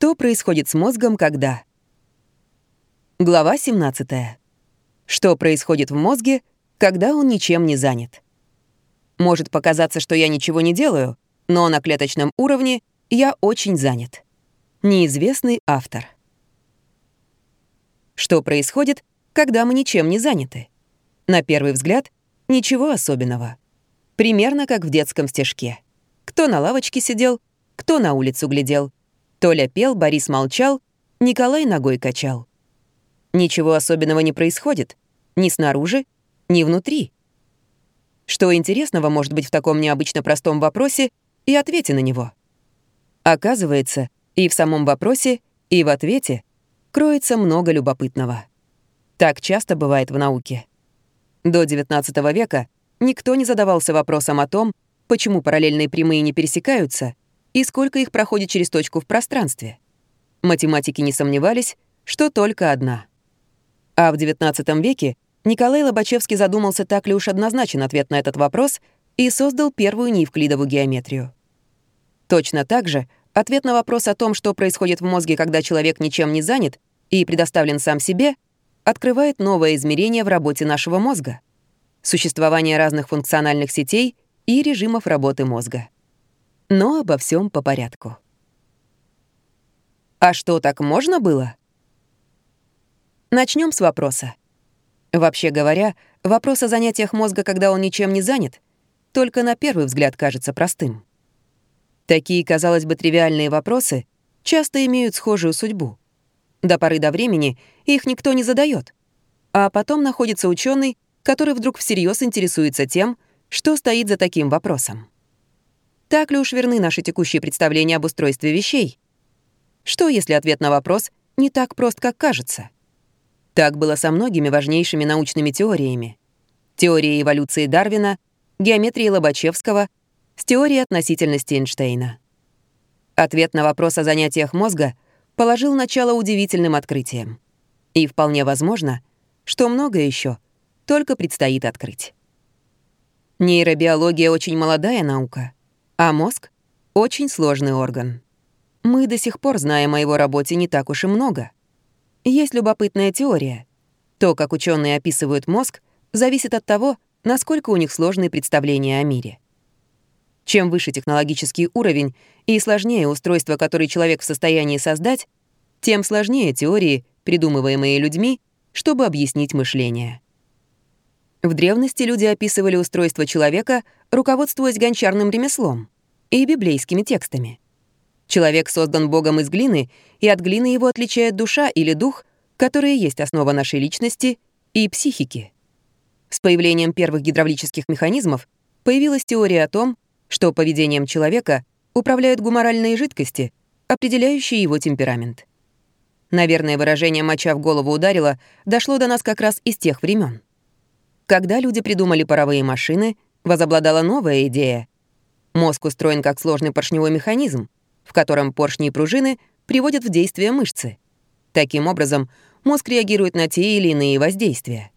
Что происходит с мозгом, когда? Глава 17. Что происходит в мозге, когда он ничем не занят? Может показаться, что я ничего не делаю, но на клеточном уровне я очень занят. Неизвестный автор. Что происходит, когда мы ничем не заняты? На первый взгляд, ничего особенного. Примерно как в детском стежке. Кто на лавочке сидел, кто на улицу глядел. Толя пел, Борис молчал, Николай ногой качал. Ничего особенного не происходит. Ни снаружи, ни внутри. Что интересного может быть в таком необычно простом вопросе и ответе на него? Оказывается, и в самом вопросе, и в ответе кроется много любопытного. Так часто бывает в науке. До XIX века никто не задавался вопросом о том, почему параллельные прямые не пересекаются и сколько их проходит через точку в пространстве. Математики не сомневались, что только одна. А в XIX веке Николай Лобачевский задумался, так ли уж однозначен ответ на этот вопрос, и создал первую неевклидову геометрию. Точно так же ответ на вопрос о том, что происходит в мозге, когда человек ничем не занят и предоставлен сам себе, открывает новое измерение в работе нашего мозга — существование разных функциональных сетей и режимов работы мозга. Но обо всем по порядку. А что, так можно было? Начнем с вопроса. Вообще говоря, вопрос о занятиях мозга, когда он ничем не занят, только на первый взгляд кажется простым. Такие, казалось бы, тривиальные вопросы часто имеют схожую судьбу. До поры до времени их никто не задает, а потом находится ученый, который вдруг всерьез интересуется тем, что стоит за таким вопросом. Так ли уж верны наши текущие представления об устройстве вещей? Что, если ответ на вопрос не так прост, как кажется? Так было со многими важнейшими научными теориями. Теорией эволюции Дарвина, геометрией Лобачевского, с теорией относительности Эйнштейна. Ответ на вопрос о занятиях мозга положил начало удивительным открытиям. И вполне возможно, что многое еще только предстоит открыть. Нейробиология очень молодая наука — а мозг — очень сложный орган. Мы до сих пор знаем о его работе не так уж и много. Есть любопытная теория. То, как ученые описывают мозг, зависит от того, насколько у них сложные представления о мире. Чем выше технологический уровень и сложнее устройство, которое человек в состоянии создать, тем сложнее теории, придумываемые людьми, чтобы объяснить мышление. В древности люди описывали устройство человека, руководствуясь гончарным ремеслом и библейскими текстами. Человек создан Богом из глины, и от глины его отличает душа или дух, которые есть основа нашей личности и психики. С появлением первых гидравлических механизмов появилась теория о том, что поведением человека управляют гуморальные жидкости, определяющие его темперамент. Наверное, выражение «моча в голову ударило» дошло до нас как раз из тех времен. Когда люди придумали паровые машины, возобладала новая идея. Мозг устроен как сложный поршневой механизм, в котором поршни и пружины приводят в действие мышцы. Таким образом, мозг реагирует на те или иные воздействия.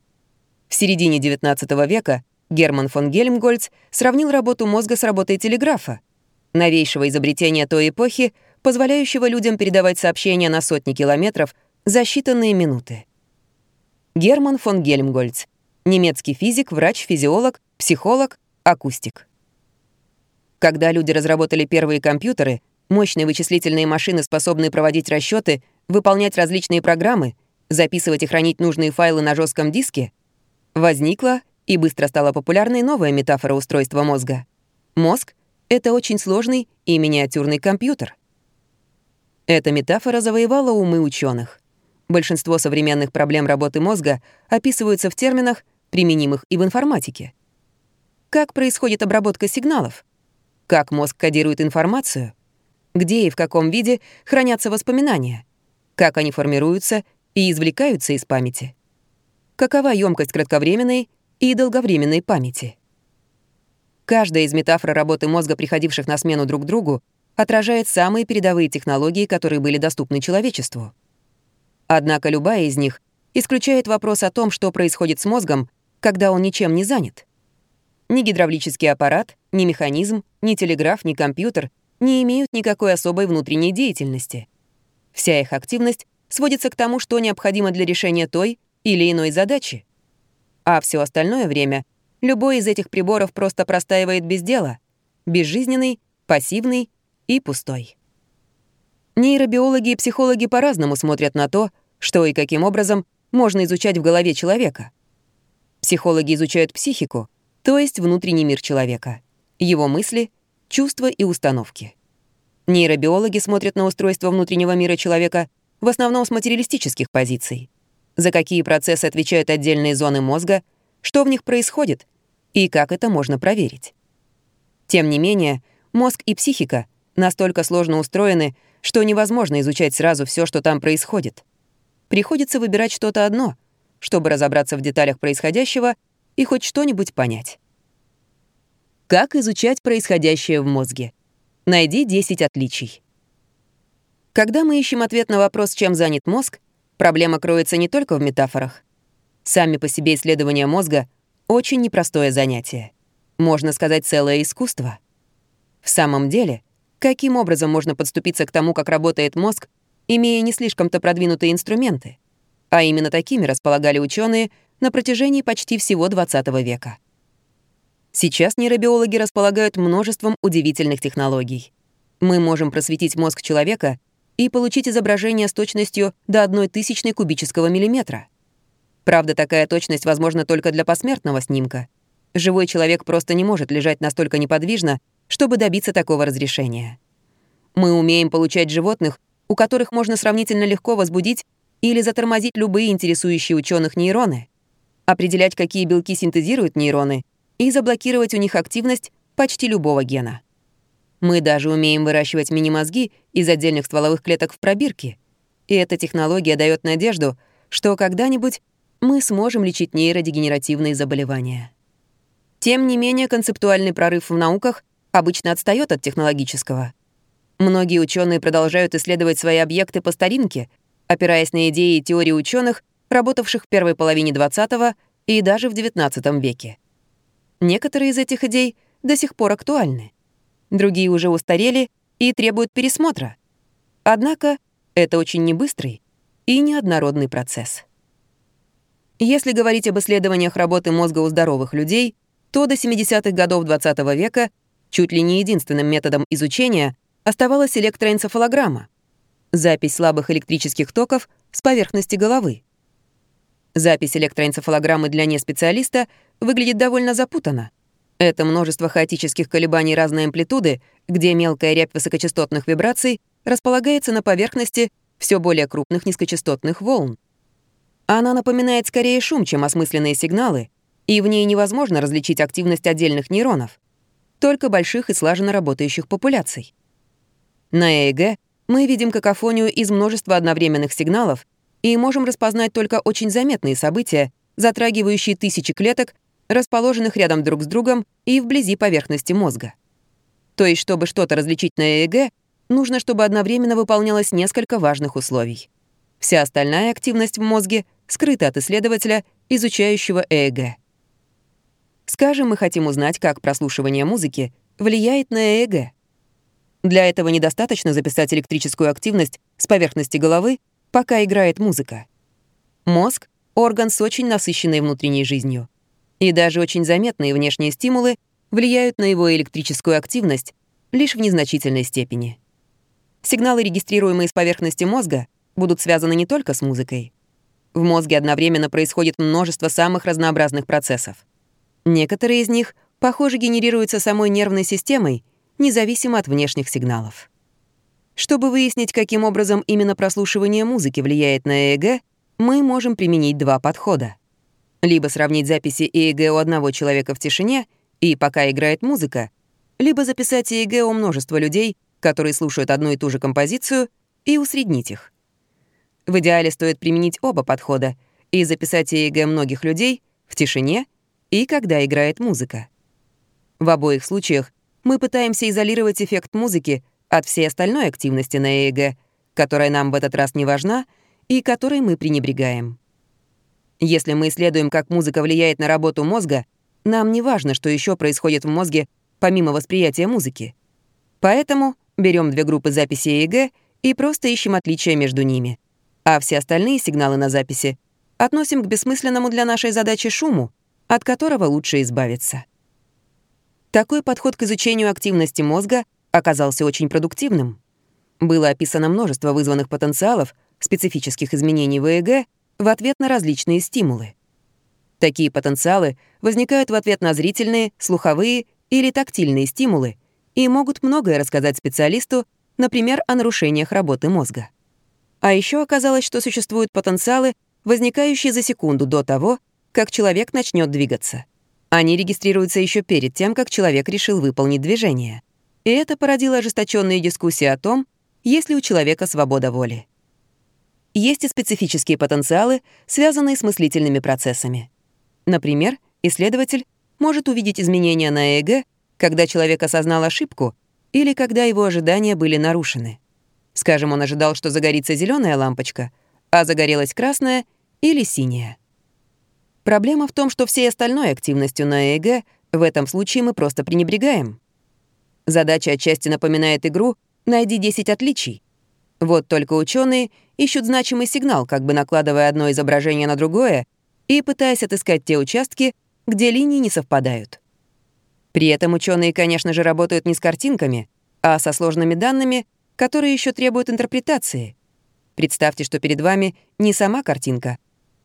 В середине XIX века Герман фон Гельмгольц сравнил работу мозга с работой телеграфа, новейшего изобретения той эпохи, позволяющего людям передавать сообщения на сотни километров за считанные минуты. Герман фон Гельмгольц Немецкий физик, врач, физиолог, психолог, акустик. Когда люди разработали первые компьютеры, мощные вычислительные машины, способные проводить расчеты, выполнять различные программы, записывать и хранить нужные файлы на жестком диске, возникла и быстро стала популярной новая метафора устройства мозга. Мозг — это очень сложный и миниатюрный компьютер. Эта метафора завоевала умы ученых. Большинство современных проблем работы мозга описываются в терминах, применимых и в информатике. Как происходит обработка сигналов? Как мозг кодирует информацию? Где и в каком виде хранятся воспоминания? Как они формируются и извлекаются из памяти? Какова емкость кратковременной и долговременной памяти? Каждая из метафор работы мозга, приходивших на смену друг другу, отражает самые передовые технологии, которые были доступны человечеству. Однако любая из них исключает вопрос о том, что происходит с мозгом, когда он ничем не занят. Ни гидравлический аппарат, ни механизм, ни телеграф, ни компьютер не имеют никакой особой внутренней деятельности. Вся их активность сводится к тому, что необходимо для решения той или иной задачи. А все остальное время любой из этих приборов просто простаивает без дела, безжизненный, пассивный и пустой. Нейробиологи и психологи по-разному смотрят на то, что и каким образом можно изучать в голове человека. Психологи изучают психику, то есть внутренний мир человека, его мысли, чувства и установки. Нейробиологи смотрят на устройство внутреннего мира человека в основном с материалистических позиций. За какие процессы отвечают отдельные зоны мозга, что в них происходит и как это можно проверить. Тем не менее, мозг и психика настолько сложно устроены, что невозможно изучать сразу все, что там происходит. Приходится выбирать что-то одно, чтобы разобраться в деталях происходящего и хоть что-нибудь понять. Как изучать происходящее в мозге? Найди 10 отличий. Когда мы ищем ответ на вопрос, чем занят мозг, проблема кроется не только в метафорах. Сами по себе исследования мозга — очень непростое занятие. Можно сказать, целое искусство. В самом деле, каким образом можно подступиться к тому, как работает мозг, имея не слишком-то продвинутые инструменты? А именно такими располагали ученые на протяжении почти всего XX века. Сейчас нейробиологи располагают множеством удивительных технологий. Мы можем просветить мозг человека и получить изображение с точностью до одной тысячной кубического миллиметра. Правда, такая точность возможна только для посмертного снимка. Живой человек просто не может лежать настолько неподвижно, чтобы добиться такого разрешения. Мы умеем получать животных, у которых можно сравнительно легко возбудить или затормозить любые интересующие ученых нейроны, определять, какие белки синтезируют нейроны и заблокировать у них активность почти любого гена. Мы даже умеем выращивать мини-мозги из отдельных стволовых клеток в пробирке. И эта технология дает надежду, что когда-нибудь мы сможем лечить нейродегенеративные заболевания. Тем не менее, концептуальный прорыв в науках обычно отстает от технологического. Многие ученые продолжают исследовать свои объекты по старинке, опираясь на идеи и теории ученых, работавших в первой половине XX и даже в XIX веке. Некоторые из этих идей до сих пор актуальны. Другие уже устарели и требуют пересмотра. Однако это очень небыстрый и неоднородный процесс. Если говорить об исследованиях работы мозга у здоровых людей, то до 70-х годов XX -го века чуть ли не единственным методом изучения оставалась электроэнцефалограмма — запись слабых электрических токов с поверхности головы. Запись электроэнцефалограммы для неспециалиста выглядит довольно запутанно. Это множество хаотических колебаний разной амплитуды, где мелкая рябь высокочастотных вибраций располагается на поверхности все более крупных низкочастотных волн. Она напоминает скорее шум, чем осмысленные сигналы, и в ней невозможно различить активность отдельных нейронов, только больших и слаженно работающих популяций. На ЭЭГ мы видим какофонию из множества одновременных сигналов, и можем распознать только очень заметные события, затрагивающие тысячи клеток, расположенных рядом друг с другом и вблизи поверхности мозга. То есть, чтобы что-то различить на ЭЭГ, нужно, чтобы одновременно выполнялось несколько важных условий. Вся остальная активность в мозге скрыта от исследователя, изучающего ЭЭГ. Скажем, мы хотим узнать, как прослушивание музыки влияет на ЭЭГ. Для этого недостаточно записать электрическую активность с поверхности головы пока играет музыка. Мозг — орган с очень насыщенной внутренней жизнью. И даже очень заметные внешние стимулы влияют на его электрическую активность лишь в незначительной степени. Сигналы, регистрируемые с поверхности мозга, будут связаны не только с музыкой. В мозге одновременно происходит множество самых разнообразных процессов. Некоторые из них, похоже, генерируются самой нервной системой, независимо от внешних сигналов. Чтобы выяснить, каким образом именно прослушивание музыки влияет на ЭЭГ, мы можем применить два подхода. Либо сравнить записи ЭЭГ у одного человека в тишине и пока играет музыка, либо записать ЭЭГ у множества людей, которые слушают одну и ту же композицию, и усреднить их. В идеале стоит применить оба подхода и записать ЭЭГ многих людей в тишине и когда играет музыка. В обоих случаях мы пытаемся изолировать эффект музыки от всей остальной активности на ЭЭГ, которая нам в этот раз не важна и которой мы пренебрегаем. Если мы исследуем, как музыка влияет на работу мозга, нам не важно, что еще происходит в мозге помимо восприятия музыки. Поэтому берем две группы записи ЭЭГ и просто ищем отличия между ними. А все остальные сигналы на записи относим к бессмысленному для нашей задачи шуму, от которого лучше избавиться. Такой подход к изучению активности мозга оказался очень продуктивным. Было описано множество вызванных потенциалов, специфических изменений в ЭЭГ в ответ на различные стимулы. Такие потенциалы возникают в ответ на зрительные, слуховые или тактильные стимулы и могут многое рассказать специалисту, например, о нарушениях работы мозга. А еще оказалось, что существуют потенциалы, возникающие за секунду до того, как человек начнет двигаться. Они регистрируются еще перед тем, как человек решил выполнить движение. И это породило ожесточенные дискуссии о том, есть ли у человека свобода воли. Есть и специфические потенциалы, связанные с мыслительными процессами. Например, исследователь может увидеть изменения на ЭЭГ, когда человек осознал ошибку или когда его ожидания были нарушены. Скажем, он ожидал, что загорится зеленая лампочка, а загорелась красная или синяя. Проблема в том, что всей остальной активностью на ЭЭГ в этом случае мы просто пренебрегаем. Задача отчасти напоминает игру «Найди 10 отличий». Вот только ученые ищут значимый сигнал, как бы накладывая одно изображение на другое и пытаясь отыскать те участки, где линии не совпадают. При этом ученые, конечно же, работают не с картинками, а со сложными данными, которые еще требуют интерпретации. Представьте, что перед вами не сама картинка,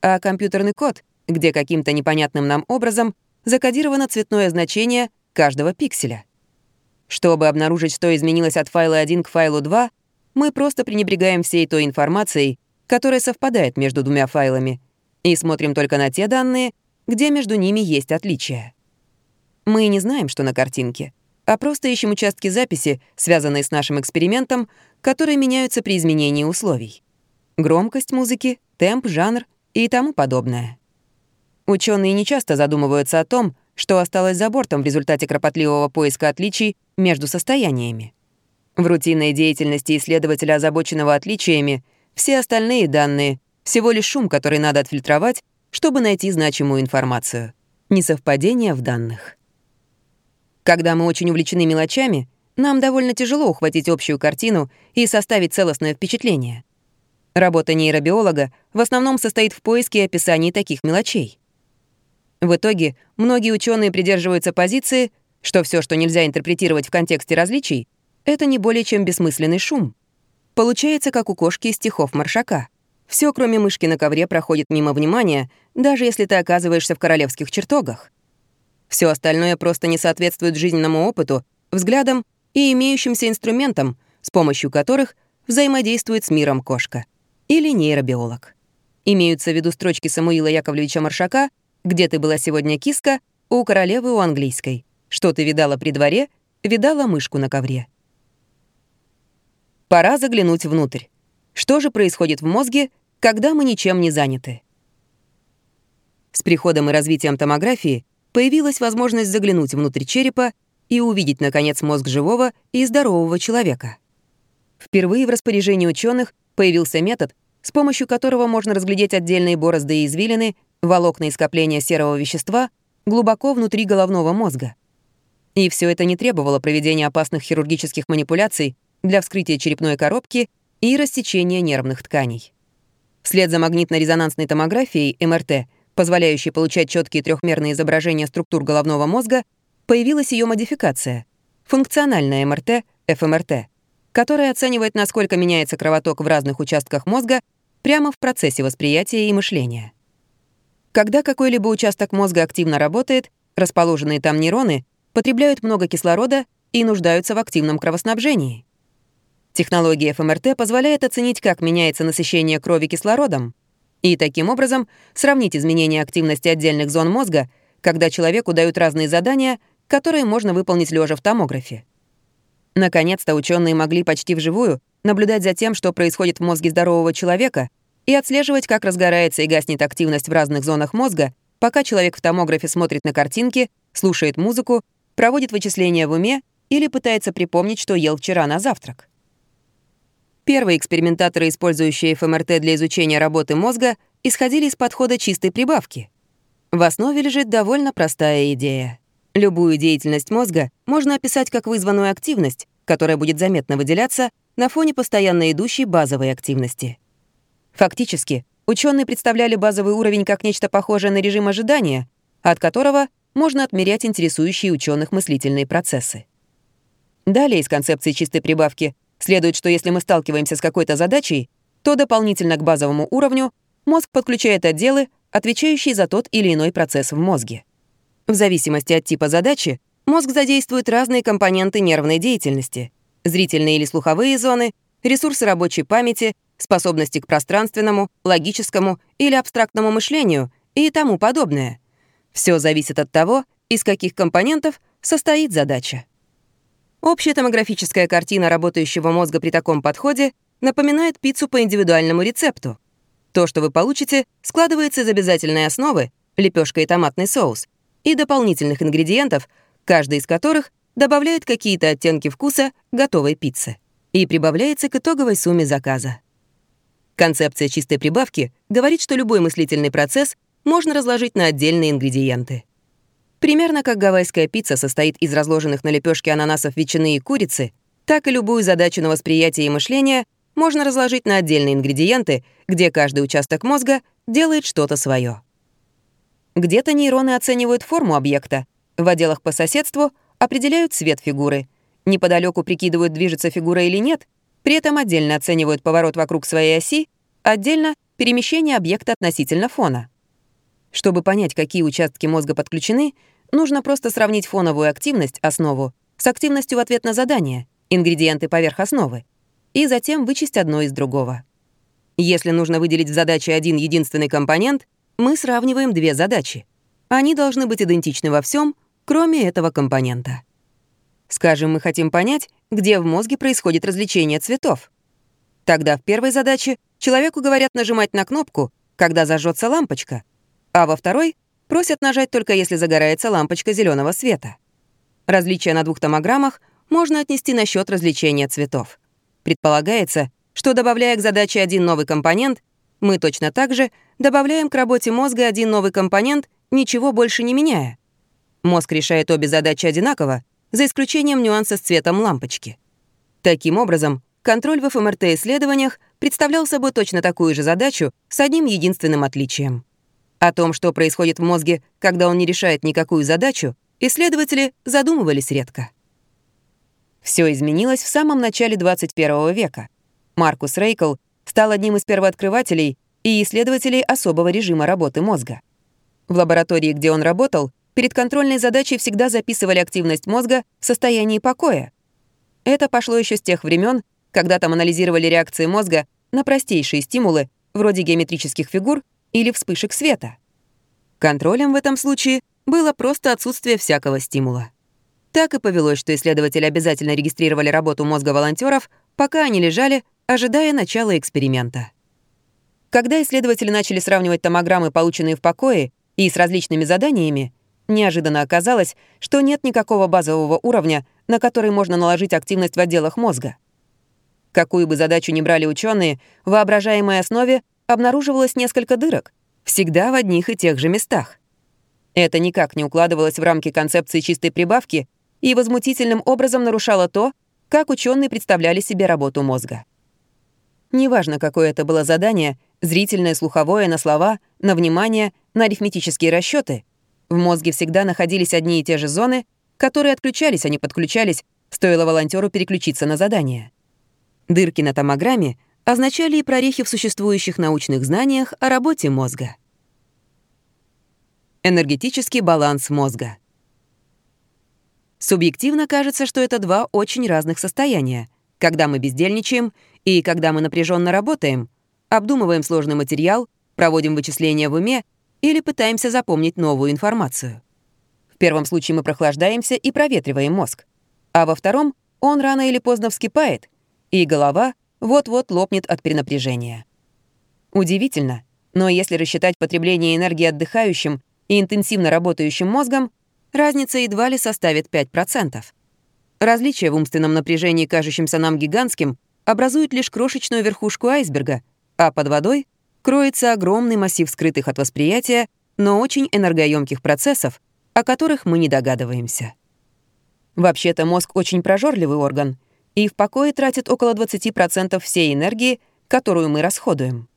а компьютерный код, где каким-то непонятным нам образом закодировано цветное значение каждого пикселя. Чтобы обнаружить, что изменилось от файла 1 к файлу 2, мы просто пренебрегаем всей той информацией, которая совпадает между двумя файлами, и смотрим только на те данные, где между ними есть отличия. Мы не знаем, что на картинке, а просто ищем участки записи, связанные с нашим экспериментом, которые меняются при изменении условий. Громкость музыки, темп, жанр и тому подобное. Ученые не часто задумываются о том, что осталось за бортом в результате кропотливого поиска отличий между состояниями. В рутинной деятельности исследователя, озабоченного отличиями, все остальные данные — всего лишь шум, который надо отфильтровать, чтобы найти значимую информацию. Несовпадение в данных. Когда мы очень увлечены мелочами, нам довольно тяжело ухватить общую картину и составить целостное впечатление. Работа нейробиолога в основном состоит в поиске и описании таких мелочей. В итоге многие ученые придерживаются позиции, что все, что нельзя интерпретировать в контексте различий, это не более чем бессмысленный шум. Получается, как у кошки из стихов Маршака. Все, кроме мышки на ковре, проходит мимо внимания, даже если ты оказываешься в королевских чертогах. Все остальное просто не соответствует жизненному опыту, взглядам и имеющимся инструментам, с помощью которых взаимодействует с миром кошка. Или нейробиолог. Имеются в виду строчки Самуила Яковлевича Маршака где ты была сегодня, киска? У королевы у английской. Что ты видала при дворе? Видала мышку на ковре. Пора заглянуть внутрь. Что же происходит в мозге, когда мы ничем не заняты? С приходом и развитием томографии появилась возможность заглянуть внутрь черепа и увидеть, наконец, мозг живого и здорового человека. Впервые в распоряжении ученых появился метод, с помощью которого можно разглядеть отдельные борозды и извилины волокна и скопления серого вещества глубоко внутри головного мозга. И все это не требовало проведения опасных хирургических манипуляций для вскрытия черепной коробки и рассечения нервных тканей. Вслед за магнитно-резонансной томографией МРТ, позволяющей получать четкие трехмерные изображения структур головного мозга, появилась ее модификация — функциональная МРТ, ФМРТ, которая оценивает, насколько меняется кровоток в разных участках мозга прямо в процессе восприятия и мышления. Когда какой-либо участок мозга активно работает, расположенные там нейроны потребляют много кислорода и нуждаются в активном кровоснабжении. Технология ФМРТ позволяет оценить, как меняется насыщение крови кислородом, и таким образом сравнить изменения активности отдельных зон мозга, когда человеку дают разные задания, которые можно выполнить лежа в томографе. Наконец-то ученые могли почти вживую наблюдать за тем, что происходит в мозге здорового человека, и отслеживать, как разгорается и гаснет активность в разных зонах мозга, пока человек в томографе смотрит на картинки, слушает музыку, проводит вычисления в уме или пытается припомнить, что ел вчера на завтрак. Первые экспериментаторы, использующие ФМРТ для изучения работы мозга, исходили из подхода чистой прибавки. В основе лежит довольно простая идея. Любую деятельность мозга можно описать как вызванную активность, которая будет заметно выделяться на фоне постоянно идущей базовой активности. Фактически, ученые представляли базовый уровень как нечто похожее на режим ожидания, от которого можно отмерять интересующие ученых мыслительные процессы. Далее из концепции чистой прибавки следует, что если мы сталкиваемся с какой-то задачей, то дополнительно к базовому уровню мозг подключает отделы, отвечающие за тот или иной процесс в мозге. В зависимости от типа задачи, мозг задействует разные компоненты нервной деятельности — зрительные или слуховые зоны, ресурсы рабочей памяти, способности к пространственному, логическому или абстрактному мышлению и тому подобное. Все зависит от того, из каких компонентов состоит задача. Общая томографическая картина работающего мозга при таком подходе напоминает пиццу по индивидуальному рецепту. То, что вы получите, складывается из обязательной основы — лепешка и томатный соус, и дополнительных ингредиентов, каждый из которых добавляет какие-то оттенки вкуса готовой пиццы и прибавляется к итоговой сумме заказа. Концепция чистой прибавки говорит, что любой мыслительный процесс можно разложить на отдельные ингредиенты. Примерно как гавайская пицца состоит из разложенных на лепешке ананасов ветчины и курицы, так и любую задачу на восприятие и мышление можно разложить на отдельные ингредиенты, где каждый участок мозга делает что-то свое. Где-то нейроны оценивают форму объекта, в отделах по соседству определяют цвет фигуры, неподалеку прикидывают, движется фигура или нет, при этом отдельно оценивают поворот вокруг своей оси, отдельно — перемещение объекта относительно фона. Чтобы понять, какие участки мозга подключены, нужно просто сравнить фоновую активность, основу, с активностью в ответ на задание, ингредиенты поверх основы, и затем вычесть одно из другого. Если нужно выделить в задаче один единственный компонент, мы сравниваем две задачи. Они должны быть идентичны во всем, кроме этого компонента. Скажем, мы хотим понять, где в мозге происходит развлечение цветов. Тогда в первой задаче человеку говорят нажимать на кнопку, когда зажжется лампочка, а во второй просят нажать только если загорается лампочка зеленого света. Различия на двух томограммах можно отнести на счет развлечения цветов. Предполагается, что добавляя к задаче один новый компонент, мы точно так же добавляем к работе мозга один новый компонент, ничего больше не меняя. Мозг решает обе задачи одинаково, за исключением нюанса с цветом лампочки. Таким образом, контроль в ФМРТ-исследованиях представлял собой точно такую же задачу с одним единственным отличием. О том, что происходит в мозге, когда он не решает никакую задачу, исследователи задумывались редко. Все изменилось в самом начале 21 века. Маркус Рейкл стал одним из первооткрывателей и исследователей особого режима работы мозга. В лаборатории, где он работал, перед контрольной задачей всегда записывали активность мозга в состоянии покоя. Это пошло еще с тех времен, когда там анализировали реакции мозга на простейшие стимулы, вроде геометрических фигур или вспышек света. Контролем в этом случае было просто отсутствие всякого стимула. Так и повелось, что исследователи обязательно регистрировали работу мозга волонтеров, пока они лежали, ожидая начала эксперимента. Когда исследователи начали сравнивать томограммы, полученные в покое, и с различными заданиями, Неожиданно оказалось, что нет никакого базового уровня, на который можно наложить активность в отделах мозга. Какую бы задачу ни брали ученые, в воображаемой основе обнаруживалось несколько дырок, всегда в одних и тех же местах. Это никак не укладывалось в рамки концепции чистой прибавки и возмутительным образом нарушало то, как ученые представляли себе работу мозга. Неважно, какое это было задание, зрительное, слуховое, на слова, на внимание, на арифметические расчеты — в мозге всегда находились одни и те же зоны, которые отключались, а не подключались, стоило волонтеру переключиться на задание. Дырки на томограмме означали и прорехи в существующих научных знаниях о работе мозга. Энергетический баланс мозга. Субъективно кажется, что это два очень разных состояния, когда мы бездельничаем и когда мы напряженно работаем, обдумываем сложный материал, проводим вычисления в уме или пытаемся запомнить новую информацию. В первом случае мы прохлаждаемся и проветриваем мозг, а во втором он рано или поздно вскипает, и голова вот-вот лопнет от перенапряжения. Удивительно, но если рассчитать потребление энергии отдыхающим и интенсивно работающим мозгом, разница едва ли составит 5%. Различие в умственном напряжении, кажущемся нам гигантским, образует лишь крошечную верхушку айсберга, а под водой кроется огромный массив скрытых от восприятия, но очень энергоемких процессов, о которых мы не догадываемся. Вообще-то мозг очень прожорливый орган, и в покое тратит около 20% всей энергии, которую мы расходуем.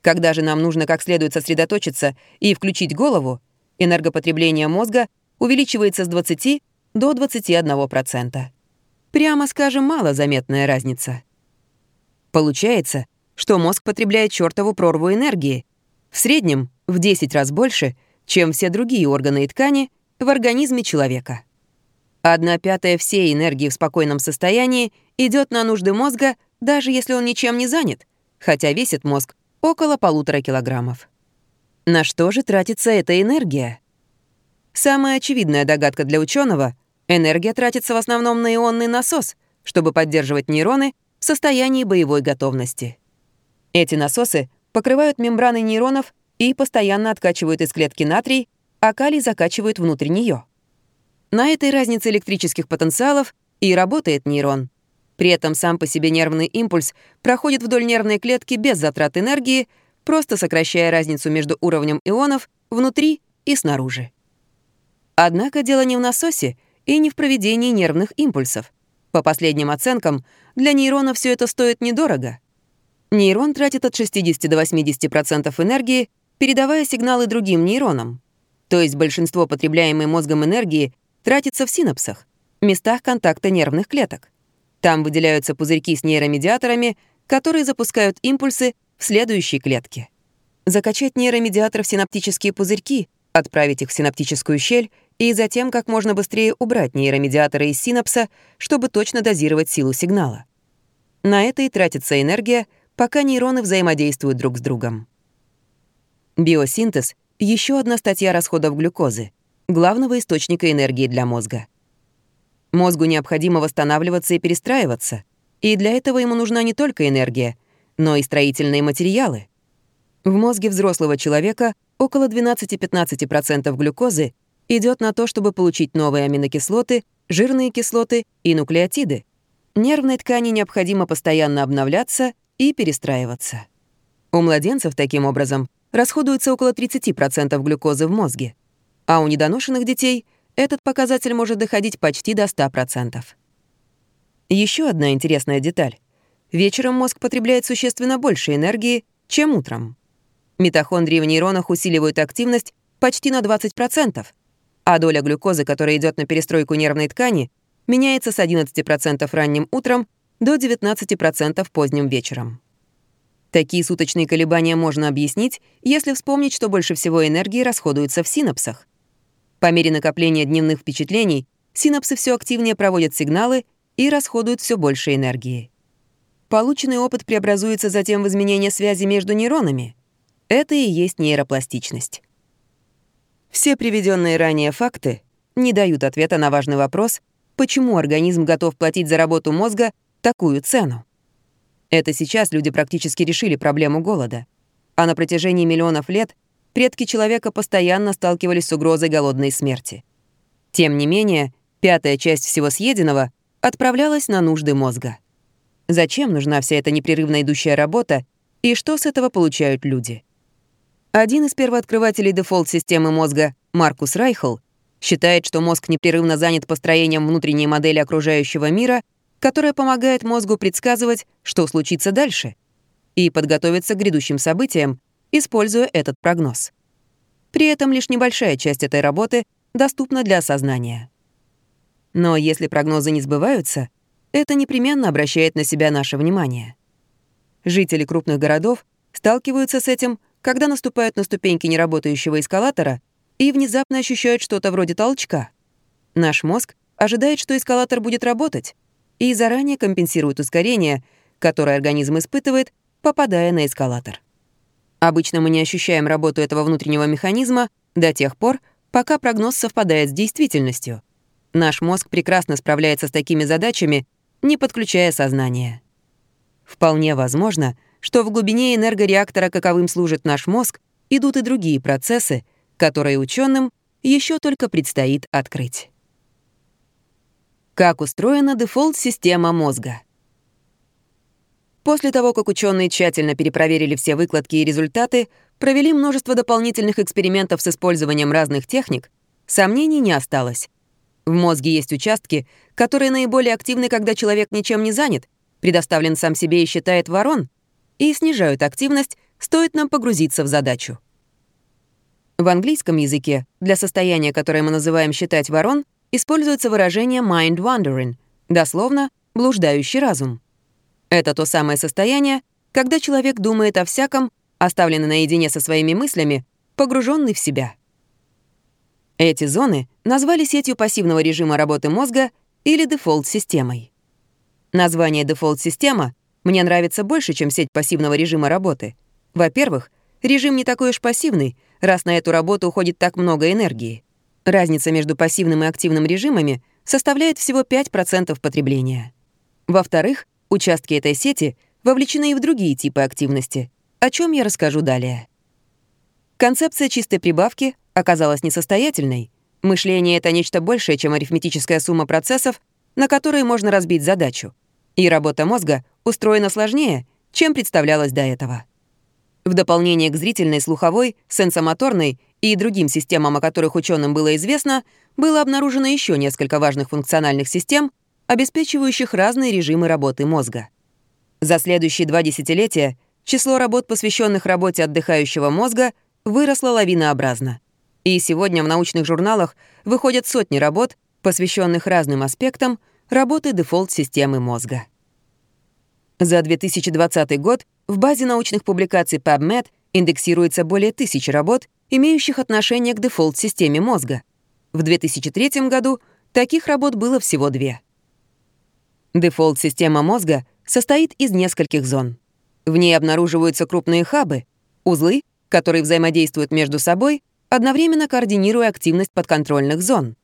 Когда же нам нужно как следует сосредоточиться и включить голову, энергопотребление мозга увеличивается с 20 до 21%. Прямо скажем, малозаметная разница. Получается, что мозг потребляет чертову прорву энергии, в среднем в 10 раз больше, чем все другие органы и ткани в организме человека. Одна пятая всей энергии в спокойном состоянии идет на нужды мозга, даже если он ничем не занят, хотя весит мозг около полутора килограммов. На что же тратится эта энергия? Самая очевидная догадка для ученого — энергия тратится в основном на ионный насос, чтобы поддерживать нейроны в состоянии боевой готовности. Эти насосы покрывают мембраны нейронов и постоянно откачивают из клетки натрий, а калий закачивают внутрь нее. На этой разнице электрических потенциалов и работает нейрон. При этом сам по себе нервный импульс проходит вдоль нервной клетки без затрат энергии, просто сокращая разницу между уровнем ионов внутри и снаружи. Однако дело не в насосе и не в проведении нервных импульсов. По последним оценкам, для нейрона все это стоит недорого. Нейрон тратит от 60 до 80% энергии, передавая сигналы другим нейронам. То есть большинство потребляемой мозгом энергии тратится в синапсах, местах контакта нервных клеток. Там выделяются пузырьки с нейромедиаторами, которые запускают импульсы в следующей клетке. Закачать нейромедиатор в синаптические пузырьки, отправить их в синаптическую щель и затем как можно быстрее убрать нейромедиаторы из синапса, чтобы точно дозировать силу сигнала. На это и тратится энергия, пока нейроны взаимодействуют друг с другом. Биосинтез — еще одна статья расходов глюкозы — главного источника энергии для мозга. Мозгу необходимо восстанавливаться и перестраиваться, и для этого ему нужна не только энергия, но и строительные материалы. В мозге взрослого человека около 12-15% глюкозы идет на то, чтобы получить новые аминокислоты, жирные кислоты и нуклеотиды. Нервной ткани необходимо постоянно обновляться и перестраиваться. У младенцев таким образом расходуется около 30% глюкозы в мозге а у недоношенных детей этот показатель может доходить почти до 100%. Еще одна интересная деталь. Вечером мозг потребляет существенно больше энергии, чем утром. Митохондрии в нейронах усиливают активность почти на 20%, а доля глюкозы, которая идет на перестройку нервной ткани, меняется с 11% ранним утром до 19% поздним вечером. Такие суточные колебания можно объяснить, если вспомнить, что больше всего энергии расходуется в синапсах. По мере накопления дневных впечатлений синапсы все активнее проводят сигналы и расходуют все больше энергии. Полученный опыт преобразуется затем в изменение связи между нейронами. Это и есть нейропластичность. Все приведенные ранее факты не дают ответа на важный вопрос, почему организм готов платить за работу мозга такую цену. Это сейчас люди практически решили проблему голода. А на протяжении миллионов лет предки человека постоянно сталкивались с угрозой голодной смерти. Тем не менее, пятая часть всего съеденного отправлялась на нужды мозга. Зачем нужна вся эта непрерывно идущая работа и что с этого получают люди? Один из первооткрывателей дефолт-системы мозга, Маркус Райхл, считает, что мозг непрерывно занят построением внутренней модели окружающего мира, которая помогает мозгу предсказывать, что случится дальше, и подготовиться к грядущим событиям, используя этот прогноз. При этом лишь небольшая часть этой работы доступна для осознания. Но если прогнозы не сбываются, это непременно обращает на себя наше внимание. Жители крупных городов сталкиваются с этим, когда наступают на ступеньки неработающего эскалатора и внезапно ощущают что-то вроде толчка. Наш мозг ожидает, что эскалатор будет работать, и заранее компенсирует ускорение, которое организм испытывает, попадая на эскалатор. Обычно мы не ощущаем работу этого внутреннего механизма до тех пор, пока прогноз совпадает с действительностью. Наш мозг прекрасно справляется с такими задачами, не подключая сознание. Вполне возможно, что в глубине энергореактора, каковым служит наш мозг, идут и другие процессы, которые ученым еще только предстоит открыть. Как устроена дефолт-система мозга? После того, как ученые тщательно перепроверили все выкладки и результаты, провели множество дополнительных экспериментов с использованием разных техник, сомнений не осталось. В мозге есть участки, которые наиболее активны, когда человек ничем не занят, предоставлен сам себе и считает ворон, и снижают активность, стоит нам погрузиться в задачу. В английском языке для состояния, которое мы называем «считать ворон», используется выражение «mind wandering», дословно «блуждающий разум». Это то самое состояние, когда человек думает о всяком, оставленный наедине со своими мыслями, погруженный в себя. Эти зоны назвали сетью пассивного режима работы мозга или дефолт-системой. Название дефолт-система мне нравится больше, чем сеть пассивного режима работы. Во-первых, режим не такой уж пассивный, раз на эту работу уходит так много энергии. Разница между пассивным и активным режимами составляет всего 5% потребления. Во-вторых, участки этой сети вовлечены и в другие типы активности, о чем я расскажу далее. Концепция чистой прибавки оказалась несостоятельной. Мышление — это нечто большее, чем арифметическая сумма процессов, на которые можно разбить задачу. И работа мозга устроена сложнее, чем представлялось до этого. В дополнение к зрительной, слуховой, сенсомоторной и другим системам, о которых ученым было известно, было обнаружено еще несколько важных функциональных систем, обеспечивающих разные режимы работы мозга. За следующие два десятилетия число работ, посвященных работе отдыхающего мозга, выросло лавинообразно. И сегодня в научных журналах выходят сотни работ, посвященных разным аспектам работы дефолт-системы мозга. За 2020 год в базе научных публикаций PubMed индексируется более тысячи работ, имеющих отношение к дефолт-системе мозга. В 2003 году таких работ было всего две. Дефолт-система мозга состоит из нескольких зон. В ней обнаруживаются крупные хабы, узлы, которые взаимодействуют между собой, одновременно координируя активность подконтрольных зон.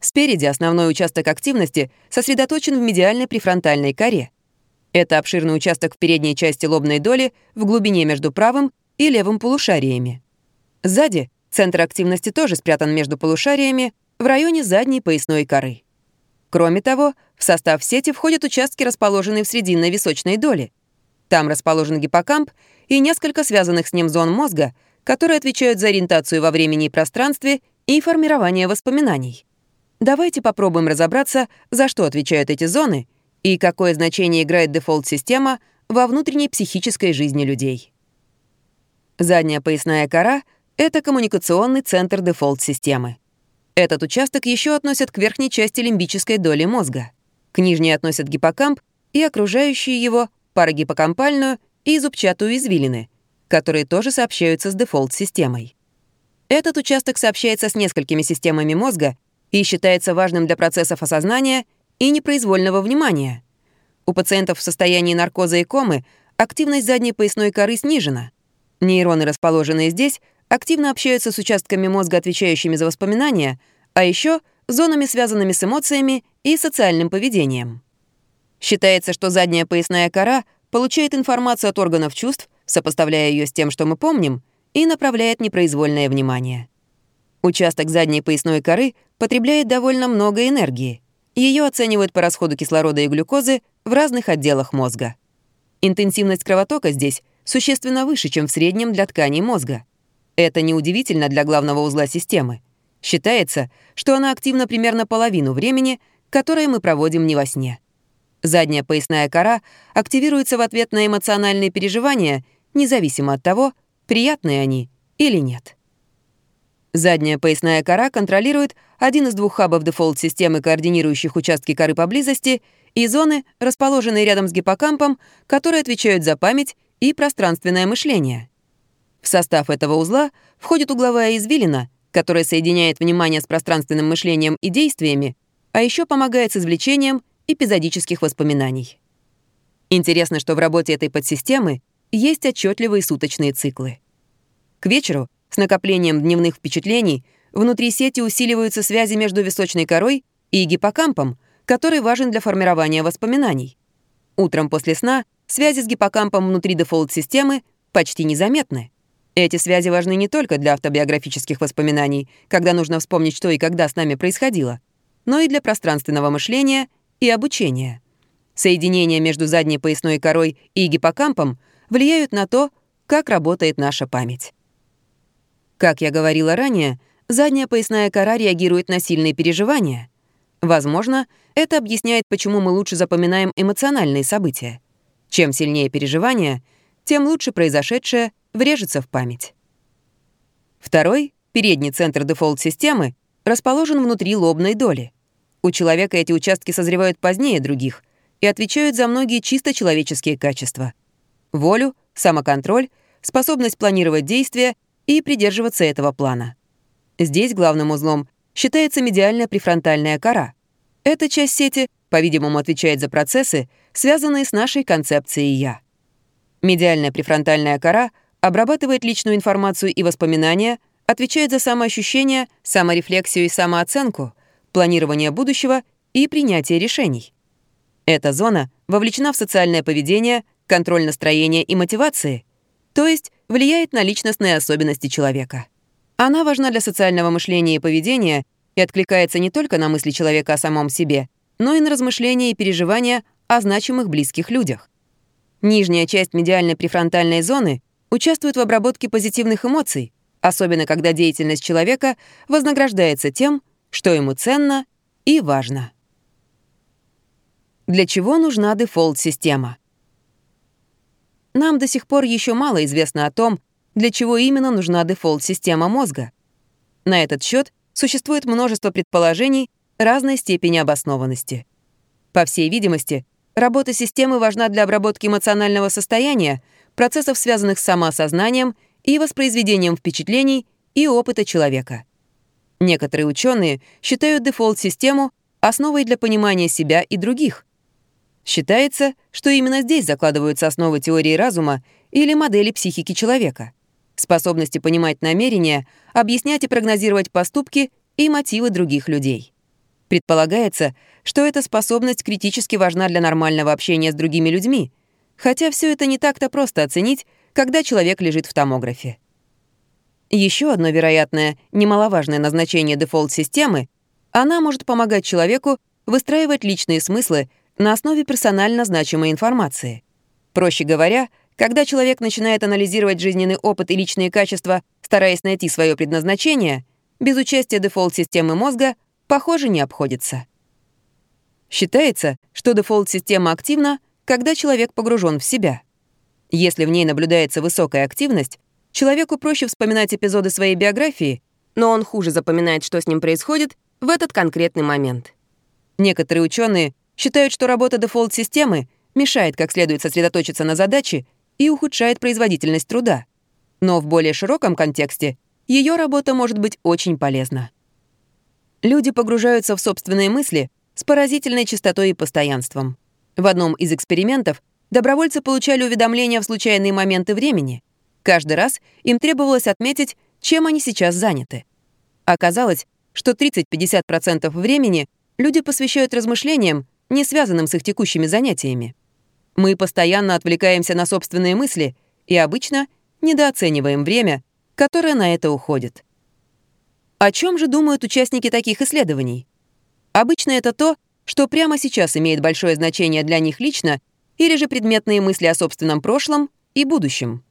Спереди основной участок активности сосредоточен в медиальной префронтальной коре. Это обширный участок в передней части лобной доли в глубине между правым и левым полушариями. Сзади центр активности тоже спрятан между полушариями в районе задней поясной коры. Кроме того, в состав сети входят участки, расположенные в срединной височной доле. Там расположен гиппокамп и несколько связанных с ним зон мозга, которые отвечают за ориентацию во времени и пространстве и формирование воспоминаний. Давайте попробуем разобраться, за что отвечают эти зоны и какое значение играет дефолт-система во внутренней психической жизни людей. Задняя поясная кора — это коммуникационный центр дефолт-системы. Этот участок еще относят к верхней части лимбической доли мозга. К нижней относят гиппокамп и окружающие его парагиппокампальную и зубчатую извилины, которые тоже сообщаются с дефолт-системой. Этот участок сообщается с несколькими системами мозга и считается важным для процессов осознания и непроизвольного внимания. У пациентов в состоянии наркоза и комы активность задней поясной коры снижена. Нейроны, расположенные здесь, активно общаются с участками мозга, отвечающими за воспоминания, а еще зонами, связанными с эмоциями и социальным поведением. Считается, что задняя поясная кора получает информацию от органов чувств, сопоставляя ее с тем, что мы помним, и направляет непроизвольное внимание. Участок задней поясной коры потребляет довольно много энергии. Ее оценивают по расходу кислорода и глюкозы в разных отделах мозга. Интенсивность кровотока здесь существенно выше, чем в среднем для тканей мозга. Это неудивительно для главного узла системы. Считается, что она активна примерно половину времени, которое мы проводим не во сне. Задняя поясная кора активируется в ответ на эмоциональные переживания, независимо от того, приятные они или нет. Задняя поясная кора контролирует один из двух хабов дефолт-системы, координирующих участки коры поблизости, и зоны, расположенные рядом с гиппокампом, которые отвечают за память и пространственное мышление. В состав этого узла входит угловая извилина, которая соединяет внимание с пространственным мышлением и действиями, а еще помогает с извлечением эпизодических воспоминаний. Интересно, что в работе этой подсистемы есть отчетливые суточные циклы. К вечеру с накоплением дневных впечатлений внутри сети усиливаются связи между височной корой и гиппокампом, который важен для формирования воспоминаний. Утром после сна связи с гиппокампом внутри дефолт-системы почти незаметны. Эти связи важны не только для автобиографических воспоминаний, когда нужно вспомнить, что и когда с нами происходило, но и для пространственного мышления и обучения. Соединения между задней поясной корой и гиппокампом влияют на то, как работает наша память. Как я говорила ранее, задняя поясная кора реагирует на сильные переживания. Возможно, это объясняет, почему мы лучше запоминаем эмоциональные события. Чем сильнее переживания, тем лучше произошедшее врежется в память. Второй, передний центр дефолт-системы, расположен внутри лобной доли. У человека эти участки созревают позднее других и отвечают за многие чисто человеческие качества. Волю, самоконтроль, способность планировать действия и придерживаться этого плана. Здесь главным узлом считается медиальная префронтальная кора. Эта часть сети, по-видимому, отвечает за процессы, связанные с нашей концепцией «я». Медиальная префронтальная кора обрабатывает личную информацию и воспоминания, отвечает за самоощущение, саморефлексию и самооценку, планирование будущего и принятие решений. Эта зона вовлечена в социальное поведение, контроль настроения и мотивации, то есть влияет на личностные особенности человека. Она важна для социального мышления и поведения и откликается не только на мысли человека о самом себе, но и на размышления и переживания о значимых близких людях. Нижняя часть медиальной префронтальной зоны участвует в обработке позитивных эмоций, особенно когда деятельность человека вознаграждается тем, что ему ценно и важно. Для чего нужна дефолт-система? Нам до сих пор еще мало известно о том, для чего именно нужна дефолт-система мозга. На этот счет существует множество предположений разной степени обоснованности. По всей видимости, работа системы важна для обработки эмоционального состояния, процессов, связанных с самоосознанием и воспроизведением впечатлений и опыта человека. Некоторые ученые считают дефолт-систему основой для понимания себя и других. Считается, что именно здесь закладываются основы теории разума или модели психики человека способности понимать намерения, объяснять и прогнозировать поступки и мотивы других людей. Предполагается, что эта способность критически важна для нормального общения с другими людьми, хотя все это не так-то просто оценить, когда человек лежит в томографе. Еще одно вероятное, немаловажное назначение дефолт-системы — она может помогать человеку выстраивать личные смыслы на основе персонально значимой информации. Проще говоря, когда человек начинает анализировать жизненный опыт и личные качества, стараясь найти свое предназначение, без участия дефолт-системы мозга, похоже, не обходится. Считается, что дефолт-система активна, когда человек погружен в себя. Если в ней наблюдается высокая активность, человеку проще вспоминать эпизоды своей биографии, но он хуже запоминает, что с ним происходит в этот конкретный момент. Некоторые ученые считают, что работа дефолт-системы мешает как следует сосредоточиться на задаче и ухудшает производительность труда. Но в более широком контексте ее работа может быть очень полезна. Люди погружаются в собственные мысли с поразительной частотой и постоянством. В одном из экспериментов добровольцы получали уведомления в случайные моменты времени. Каждый раз им требовалось отметить, чем они сейчас заняты. Оказалось, что 30-50% времени люди посвящают размышлениям, не связанным с их текущими занятиями. Мы постоянно отвлекаемся на собственные мысли и обычно недооцениваем время, которое на это уходит. О чем же думают участники таких исследований? Обычно это то, что прямо сейчас имеет большое значение для них лично, или же предметные мысли о собственном прошлом и будущем.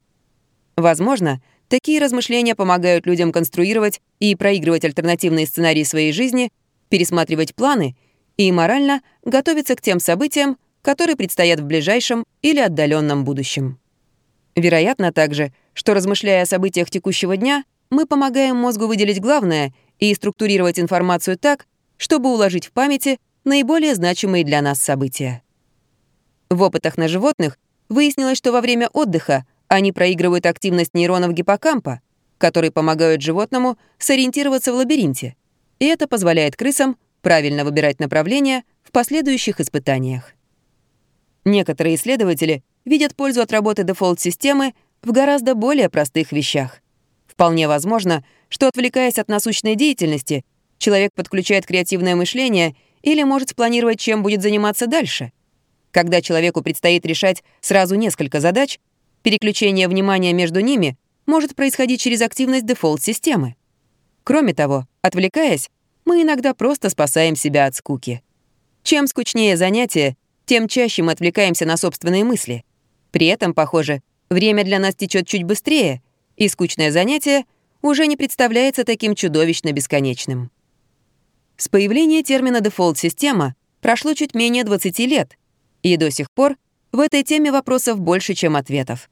Возможно, такие размышления помогают людям конструировать и проигрывать альтернативные сценарии своей жизни, пересматривать планы и морально готовиться к тем событиям, которые предстоят в ближайшем или отдаленном будущем. Вероятно также, что размышляя о событиях текущего дня, мы помогаем мозгу выделить главное и структурировать информацию так, чтобы уложить в памяти наиболее значимые для нас события. В опытах на животных выяснилось, что во время отдыха они проигрывают активность нейронов гиппокампа, которые помогают животному сориентироваться в лабиринте, и это позволяет крысам правильно выбирать направление в последующих испытаниях. Некоторые исследователи видят пользу от работы дефолт-системы в гораздо более простых вещах. Вполне возможно, что, отвлекаясь от насущной деятельности, человек подключает креативное мышление или может спланировать, чем будет заниматься дальше. Когда человеку предстоит решать сразу несколько задач, переключение внимания между ними может происходить через активность дефолт-системы. Кроме того, отвлекаясь, мы иногда просто спасаем себя от скуки. Чем скучнее занятие, тем чаще мы отвлекаемся на собственные мысли. При этом, похоже, время для нас течет чуть быстрее, и скучное занятие уже не представляется таким чудовищно бесконечным. С появления термина «дефолт-система» прошло чуть менее 20 лет, и до сих пор в этой теме вопросов больше, чем ответов.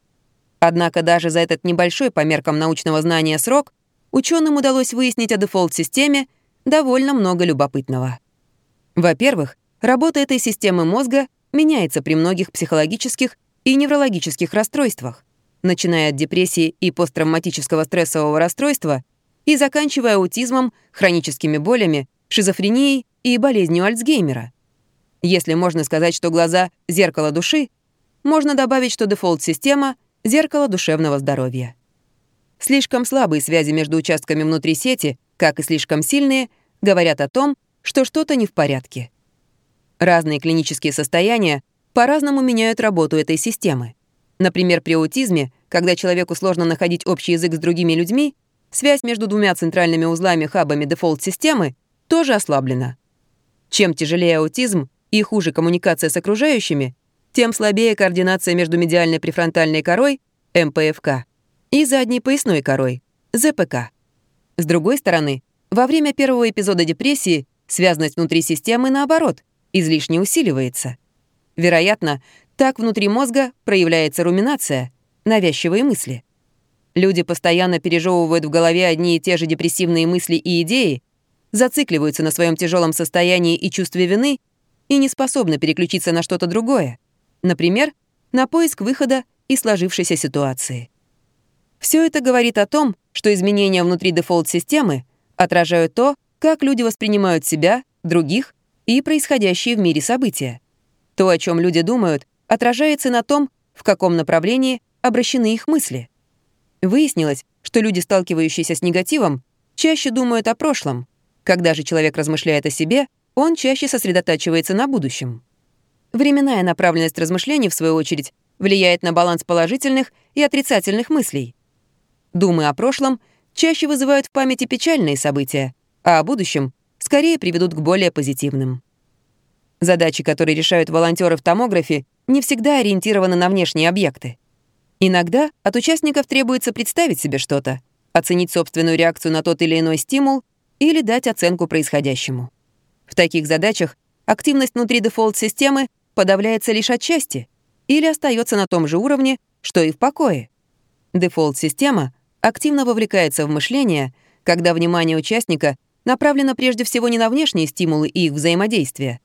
Однако даже за этот небольшой по меркам научного знания срок ученым удалось выяснить о дефолт-системе довольно много любопытного. Во-первых, работа этой системы мозга меняется при многих психологических и неврологических расстройствах, начиная от депрессии и посттравматического стрессового расстройства и заканчивая аутизмом, хроническими болями, шизофренией и болезнью Альцгеймера. Если можно сказать, что глаза — зеркало души, можно добавить, что дефолт-система — зеркало душевного здоровья. Слишком слабые связи между участками внутри сети, как и слишком сильные, говорят о том, что что-то не в порядке. Разные клинические состояния по-разному меняют работу этой системы. Например, при аутизме, когда человеку сложно находить общий язык с другими людьми, связь между двумя центральными узлами-хабами дефолт-системы тоже ослаблена. Чем тяжелее аутизм и хуже коммуникация с окружающими, тем слабее координация между медиальной префронтальной корой, МПФК, и задней поясной корой, ЗПК. С другой стороны, во время первого эпизода депрессии связность внутри системы, наоборот, излишне усиливается. Вероятно, так внутри мозга проявляется руминация, навязчивые мысли. Люди постоянно пережевывают в голове одни и те же депрессивные мысли и идеи, зацикливаются на своем тяжелом состоянии и чувстве вины и не способны переключиться на что-то другое, например, на поиск выхода из сложившейся ситуации. Все это говорит о том, что изменения внутри дефолт-системы отражают то, как люди воспринимают себя, других и происходящие в мире события. То, о чем люди думают, отражается на том, в каком направлении обращены их мысли. Выяснилось, что люди, сталкивающиеся с негативом, чаще думают о прошлом. Когда же человек размышляет о себе, он чаще сосредотачивается на будущем. Временная направленность размышлений, в свою очередь, влияет на баланс положительных и отрицательных мыслей. Думы о прошлом чаще вызывают в памяти печальные события, а о будущем скорее приведут к более позитивным. Задачи, которые решают волонтеры в томографе, не всегда ориентированы на внешние объекты. Иногда от участников требуется представить себе что-то, оценить собственную реакцию на тот или иной стимул или дать оценку происходящему. В таких задачах активность внутри дефолт-системы подавляется лишь отчасти или остается на том же уровне, что и в покое. Дефолт-система активно вовлекается в мышление, когда внимание участника направлено прежде всего не на внешние стимулы и их взаимодействие,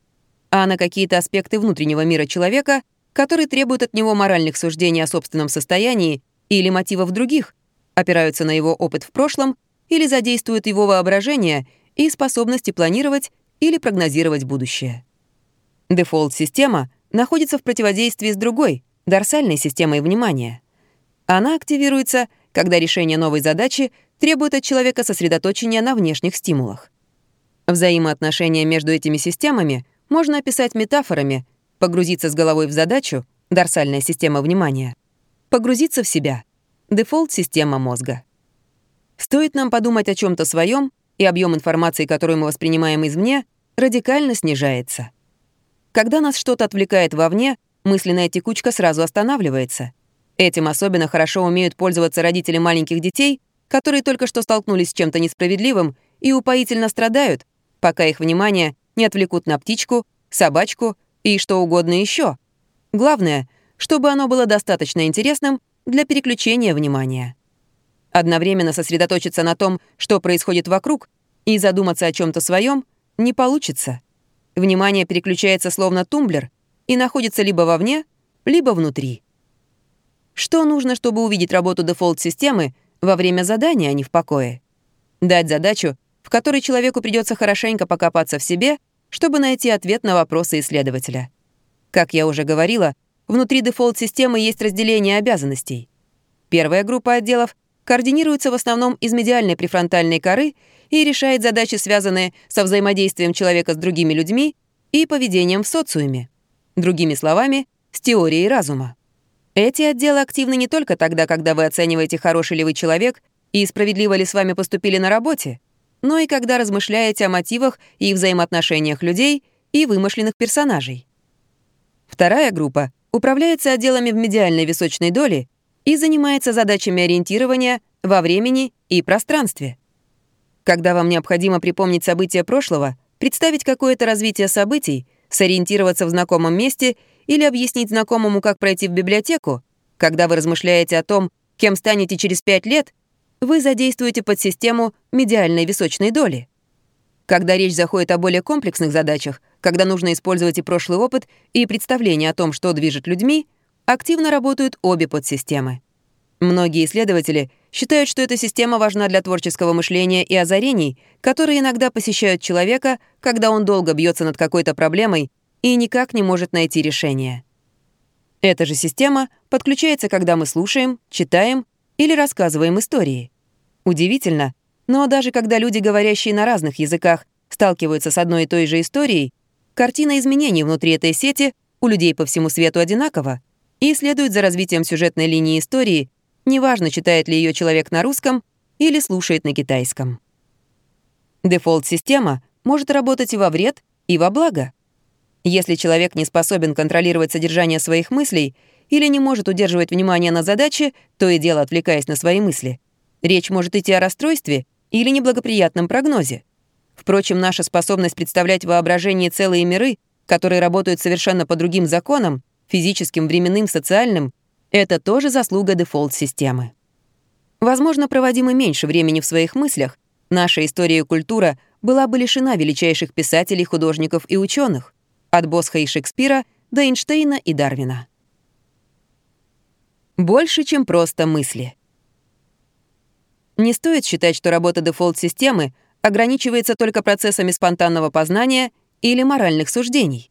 а на какие-то аспекты внутреннего мира человека, которые требуют от него моральных суждений о собственном состоянии или мотивов других, опираются на его опыт в прошлом или задействуют его воображение и способности планировать или прогнозировать будущее. Дефолт-система находится в противодействии с другой, дорсальной системой внимания. Она активируется, когда решение новой задачи требует от человека сосредоточения на внешних стимулах. Взаимоотношения между этими системами можно описать метафорами погрузиться с головой в задачу, дорсальная система внимания, погрузиться в себя, дефолт-система мозга. Стоит нам подумать о чем то своем, и объем информации, которую мы воспринимаем извне, радикально снижается. Когда нас что-то отвлекает вовне, мысленная текучка сразу останавливается. Этим особенно хорошо умеют пользоваться родители маленьких детей, которые только что столкнулись с чем-то несправедливым и упоительно страдают, пока их внимание не отвлекут на птичку, собачку и что угодно еще. Главное, чтобы оно было достаточно интересным для переключения внимания. Одновременно сосредоточиться на том, что происходит вокруг, и задуматься о чем то своем не получится. Внимание переключается словно тумблер и находится либо вовне, либо внутри. Что нужно, чтобы увидеть работу дефолт-системы во время задания, а не в покое? Дать задачу, в которой человеку придется хорошенько покопаться в себе, чтобы найти ответ на вопросы исследователя. Как я уже говорила, внутри дефолт-системы есть разделение обязанностей. Первая группа отделов координируется в основном из медиальной префронтальной коры и решает задачи, связанные со взаимодействием человека с другими людьми и поведением в социуме. Другими словами, с теорией разума. Эти отделы активны не только тогда, когда вы оцениваете, хороший ли вы человек и справедливо ли с вами поступили на работе, но и когда размышляете о мотивах и взаимоотношениях людей и вымышленных персонажей. Вторая группа управляется отделами в медиальной височной доли и занимается задачами ориентирования во времени и пространстве. Когда вам необходимо припомнить события прошлого, представить какое-то развитие событий, сориентироваться в знакомом месте или объяснить знакомому, как пройти в библиотеку, когда вы размышляете о том, кем станете через пять лет, вы задействуете подсистему медиальной височной доли. Когда речь заходит о более комплексных задачах, когда нужно использовать и прошлый опыт, и представление о том, что движет людьми, активно работают обе подсистемы. Многие исследователи считают, что эта система важна для творческого мышления и озарений, которые иногда посещают человека, когда он долго бьется над какой-то проблемой и никак не может найти решение. Эта же система подключается, когда мы слушаем, читаем или рассказываем истории. Удивительно, но даже когда люди, говорящие на разных языках, сталкиваются с одной и той же историей, картина изменений внутри этой сети у людей по всему свету одинакова и следует за развитием сюжетной линии истории — Неважно, читает ли ее человек на русском или слушает на китайском. Дефолт-система может работать и во вред, и во благо. Если человек не способен контролировать содержание своих мыслей или не может удерживать внимание на задаче, то и дело отвлекаясь на свои мысли, речь может идти о расстройстве или неблагоприятном прогнозе. Впрочем, наша способность представлять в воображении целые миры, которые работают совершенно по другим законам, физическим, временным, социальным, это тоже заслуга дефолт-системы. Возможно, проводим мы меньше времени в своих мыслях, наша история и культура была бы лишена величайших писателей, художников и ученых, от Босха и Шекспира до Эйнштейна и Дарвина. Больше, чем просто мысли. Не стоит считать, что работа дефолт-системы ограничивается только процессами спонтанного познания или моральных суждений.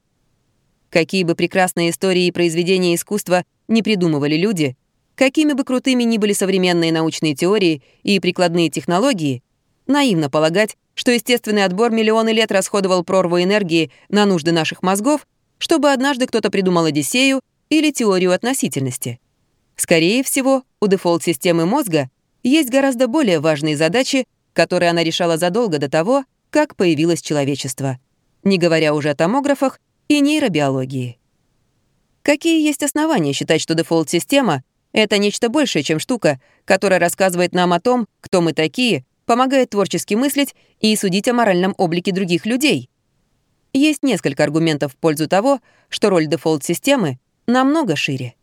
Какие бы прекрасные истории и произведения искусства не придумывали люди, какими бы крутыми ни были современные научные теории и прикладные технологии, наивно полагать, что естественный отбор миллионы лет расходовал прорву энергии на нужды наших мозгов, чтобы однажды кто-то придумал Одиссею или теорию относительности. Скорее всего, у дефолт-системы мозга есть гораздо более важные задачи, которые она решала задолго до того, как появилось человечество. Не говоря уже о томографах и нейробиологии. Какие есть основания считать, что дефолт-система — это нечто большее, чем штука, которая рассказывает нам о том, кто мы такие, помогает творчески мыслить и судить о моральном облике других людей? Есть несколько аргументов в пользу того, что роль дефолт-системы намного шире.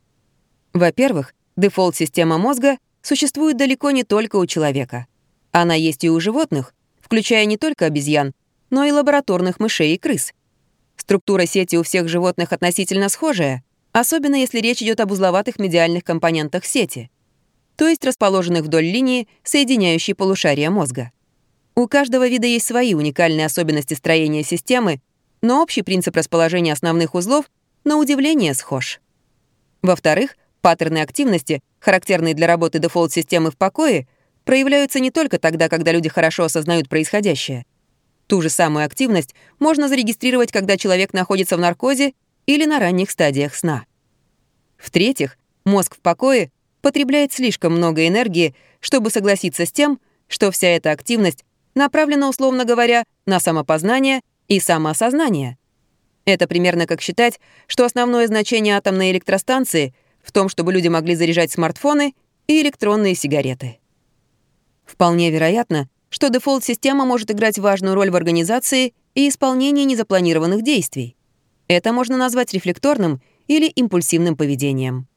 Во-первых, дефолт-система мозга существует далеко не только у человека. Она есть и у животных, включая не только обезьян, но и лабораторных мышей и крыс. Структура сети у всех животных относительно схожая, особенно если речь идет об узловатых медиальных компонентах сети, то есть расположенных вдоль линии, соединяющей полушария мозга. У каждого вида есть свои уникальные особенности строения системы, но общий принцип расположения основных узлов на удивление схож. Во-вторых, паттерны активности, характерные для работы дефолт-системы в покое, проявляются не только тогда, когда люди хорошо осознают происходящее — Ту же самую активность можно зарегистрировать, когда человек находится в наркозе или на ранних стадиях сна. В-третьих, мозг в покое потребляет слишком много энергии, чтобы согласиться с тем, что вся эта активность направлена, условно говоря, на самопознание и самоосознание. Это примерно как считать, что основное значение атомной электростанции в том, чтобы люди могли заряжать смартфоны и электронные сигареты. Вполне вероятно, что дефолт-система может играть важную роль в организации и исполнении незапланированных действий. Это можно назвать рефлекторным или импульсивным поведением.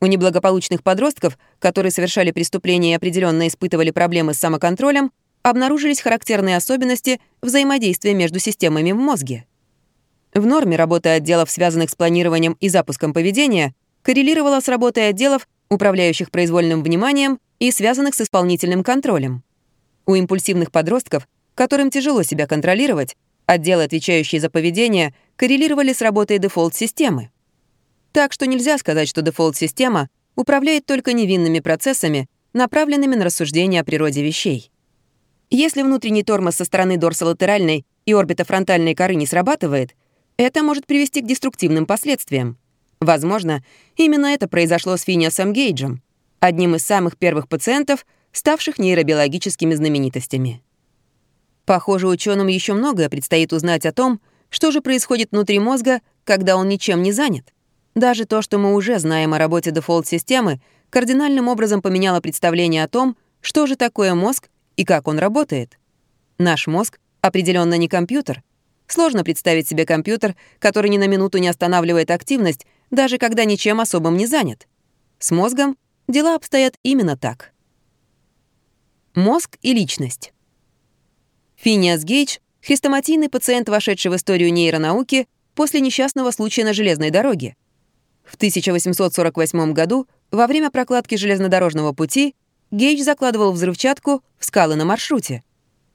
У неблагополучных подростков, которые совершали преступления и определенно испытывали проблемы с самоконтролем, обнаружились характерные особенности взаимодействия между системами в мозге. В норме работа отделов, связанных с планированием и запуском поведения, коррелировала с работой отделов, управляющих произвольным вниманием и связанных с исполнительным контролем. У импульсивных подростков, которым тяжело себя контролировать, отделы, отвечающие за поведение, коррелировали с работой дефолт-системы. Так что нельзя сказать, что дефолт-система управляет только невинными процессами, направленными на рассуждение о природе вещей. Если внутренний тормоз со стороны дорсолатеральной и орбитофронтальной коры не срабатывает, это может привести к деструктивным последствиям. Возможно, именно это произошло с Финиасом Гейджем, одним из самых первых пациентов, ставших нейробиологическими знаменитостями. Похоже, ученым еще многое предстоит узнать о том, что же происходит внутри мозга, когда он ничем не занят. Даже то, что мы уже знаем о работе дефолт-системы, кардинальным образом поменяло представление о том, что же такое мозг и как он работает. Наш мозг определенно не компьютер — Сложно представить себе компьютер, который ни на минуту не останавливает активность, даже когда ничем особым не занят. С мозгом дела обстоят именно так. Мозг и личность. Финиас Гейдж — хрестоматийный пациент, вошедший в историю нейронауки после несчастного случая на железной дороге. В 1848 году, во время прокладки железнодорожного пути, Гейдж закладывал взрывчатку в скалы на маршруте.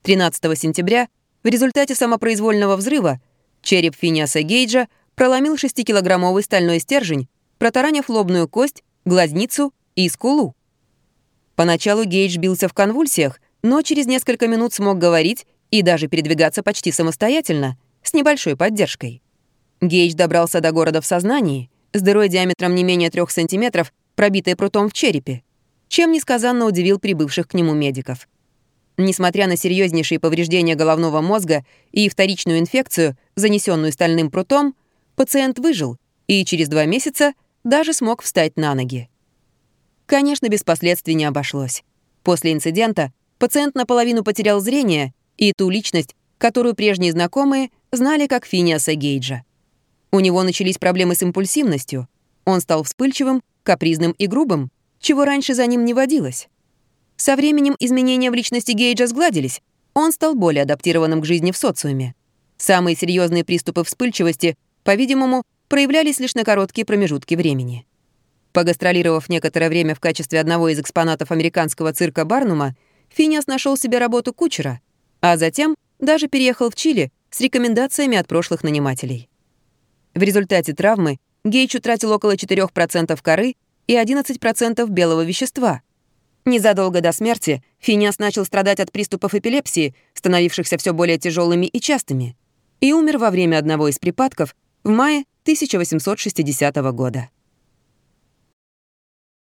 13 сентября в результате самопроизвольного взрыва череп Финиаса Гейджа проломил 6-килограммовый стальной стержень, протаранив лобную кость, глазницу и скулу. Поначалу Гейдж бился в конвульсиях, но через несколько минут смог говорить и даже передвигаться почти самостоятельно, с небольшой поддержкой. Гейдж добрался до города в сознании, с дырой диаметром не менее трех сантиметров, пробитой прутом в черепе, чем несказанно удивил прибывших к нему медиков. Несмотря на серьезнейшие повреждения головного мозга и вторичную инфекцию, занесенную стальным прутом, пациент выжил и через два месяца даже смог встать на ноги. Конечно, без последствий не обошлось. После инцидента пациент наполовину потерял зрение и ту личность, которую прежние знакомые знали как Финиаса Гейджа. У него начались проблемы с импульсивностью. Он стал вспыльчивым, капризным и грубым, чего раньше за ним не водилось. Со временем изменения в личности Гейджа сгладились, он стал более адаптированным к жизни в социуме. Самые серьезные приступы вспыльчивости, по-видимому, проявлялись лишь на короткие промежутки времени. Погастролировав некоторое время в качестве одного из экспонатов американского цирка Барнума, Финиас нашел себе работу кучера, а затем даже переехал в Чили с рекомендациями от прошлых нанимателей. В результате травмы Гейч утратил около 4% коры и 11% белого вещества. Незадолго до смерти Финиас начал страдать от приступов эпилепсии, становившихся все более тяжелыми и частыми, и умер во время одного из припадков в мае 1860 года.